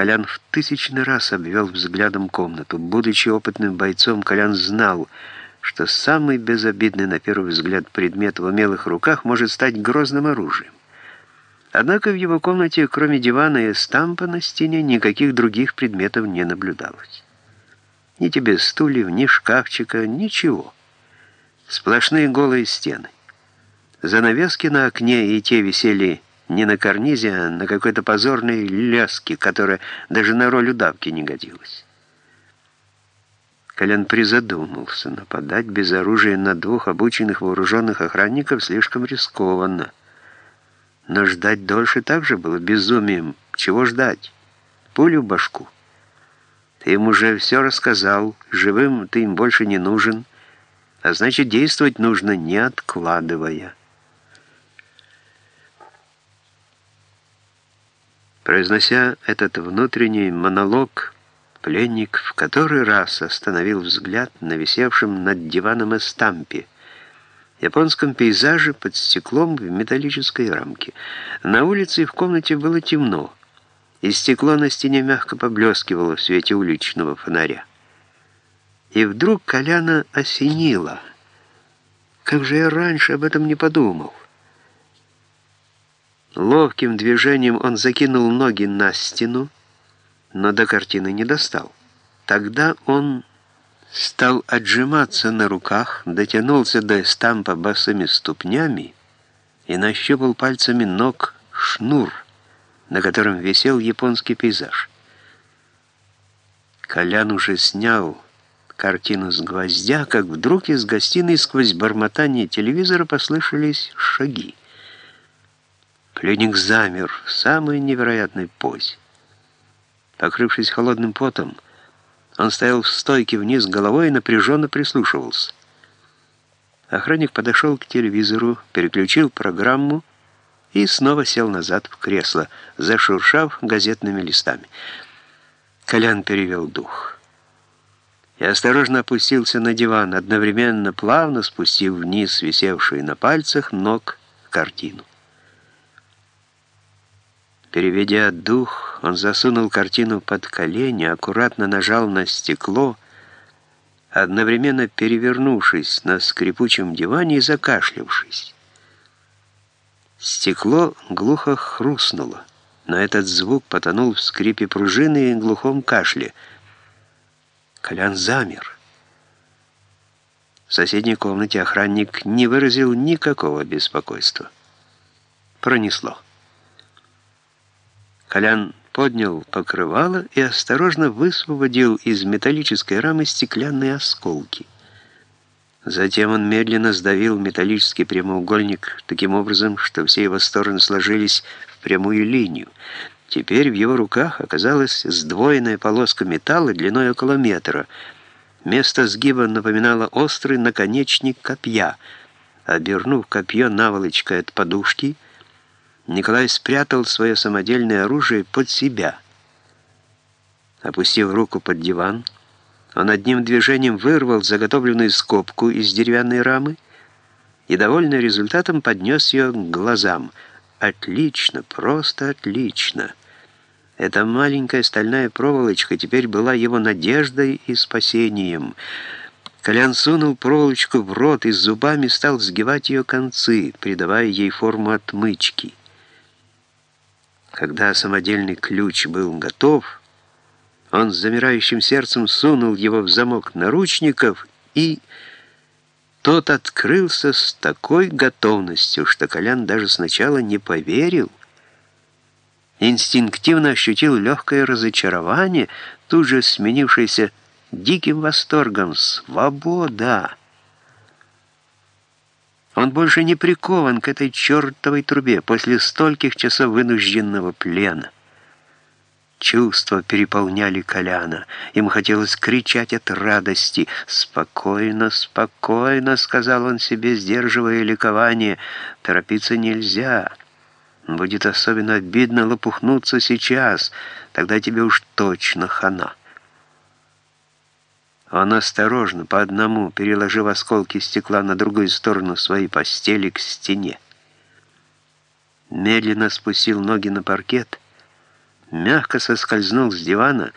Колян в тысячный раз обвел взглядом комнату. Будучи опытным бойцом, Колян знал, что самый безобидный на первый взгляд предмет в умелых руках может стать грозным оружием. Однако в его комнате, кроме дивана и стампа на стене, никаких других предметов не наблюдалось. Ни тебе стульев, ни шкафчика, ничего. Сплошные голые стены. Занавески на окне и те висели не на карнизе, а на какой-то позорной ляске, которая даже на роль удавки не годилась. Колян призадумался. Нападать без оружия на двух обученных вооруженных охранников слишком рискованно. Но ждать дольше также было безумием. Чего ждать? Пулю в башку. Ты им уже все рассказал, живым ты им больше не нужен, а значит, действовать нужно, не откладывая. Произнося этот внутренний монолог, пленник в который раз остановил взгляд на висевшем над диваном эстампе, японском пейзаже под стеклом в металлической рамке. На улице и в комнате было темно, и стекло на стене мягко поблескивало в свете уличного фонаря. И вдруг Коляна осенило. Как же я раньше об этом не подумал? Ловким движением он закинул ноги на стену, но до картины не достал. Тогда он стал отжиматься на руках, дотянулся до эстампа босыми ступнями и нащупал пальцами ног шнур, на котором висел японский пейзаж. Колян уже снял картину с гвоздя, как вдруг из гостиной сквозь бормотание телевизора послышались шаги. Пленник замер в самой невероятной позе. Покрывшись холодным потом, он стоял в стойке вниз головой и напряженно прислушивался. Охранник подошел к телевизору, переключил программу и снова сел назад в кресло, зашуршав газетными листами. Колян перевел дух. И осторожно опустился на диван, одновременно плавно спустив вниз висевшую на пальцах ног картину. Переведя дух, он засунул картину под колени, аккуратно нажал на стекло, одновременно перевернувшись на скрипучем диване и закашлявшись. Стекло глухо хрустнуло, но этот звук потонул в скрипе пружины и глухом кашле. Колян замер. В соседней комнате охранник не выразил никакого беспокойства. Пронесло. Колян поднял покрывало и осторожно высвободил из металлической рамы стеклянные осколки. Затем он медленно сдавил металлический прямоугольник таким образом, что все его стороны сложились в прямую линию. Теперь в его руках оказалась сдвоенная полоска металла длиной около метра. Место сгиба напоминало острый наконечник копья. Обернув копье наволочкой от подушки, Николай спрятал свое самодельное оружие под себя. Опустив руку под диван, он одним движением вырвал заготовленную скобку из деревянной рамы и, довольный результатом, поднес ее к глазам. «Отлично, просто отлично!» Эта маленькая стальная проволочка теперь была его надеждой и спасением. Колян сунул проволочку в рот и зубами стал сгибать ее концы, придавая ей форму отмычки. Когда самодельный ключ был готов, он с замирающим сердцем сунул его в замок наручников и... Тот открылся с такой готовностью, что Колян даже сначала не поверил. Инстинктивно ощутил легкое разочарование, тут же сменившееся диким восторгом. «Свобода!» Он больше не прикован к этой чертовой трубе после стольких часов вынужденного плена. Чувства переполняли Коляна. Ему хотелось кричать от радости. «Спокойно, спокойно», — сказал он себе, сдерживая ликование. «Торопиться нельзя. Будет особенно обидно лопухнуться сейчас. Тогда тебе уж точно хана». Он осторожно, по одному, переложив осколки стекла на другую сторону своей постели к стене. Медленно спустил ноги на паркет, мягко соскользнул с дивана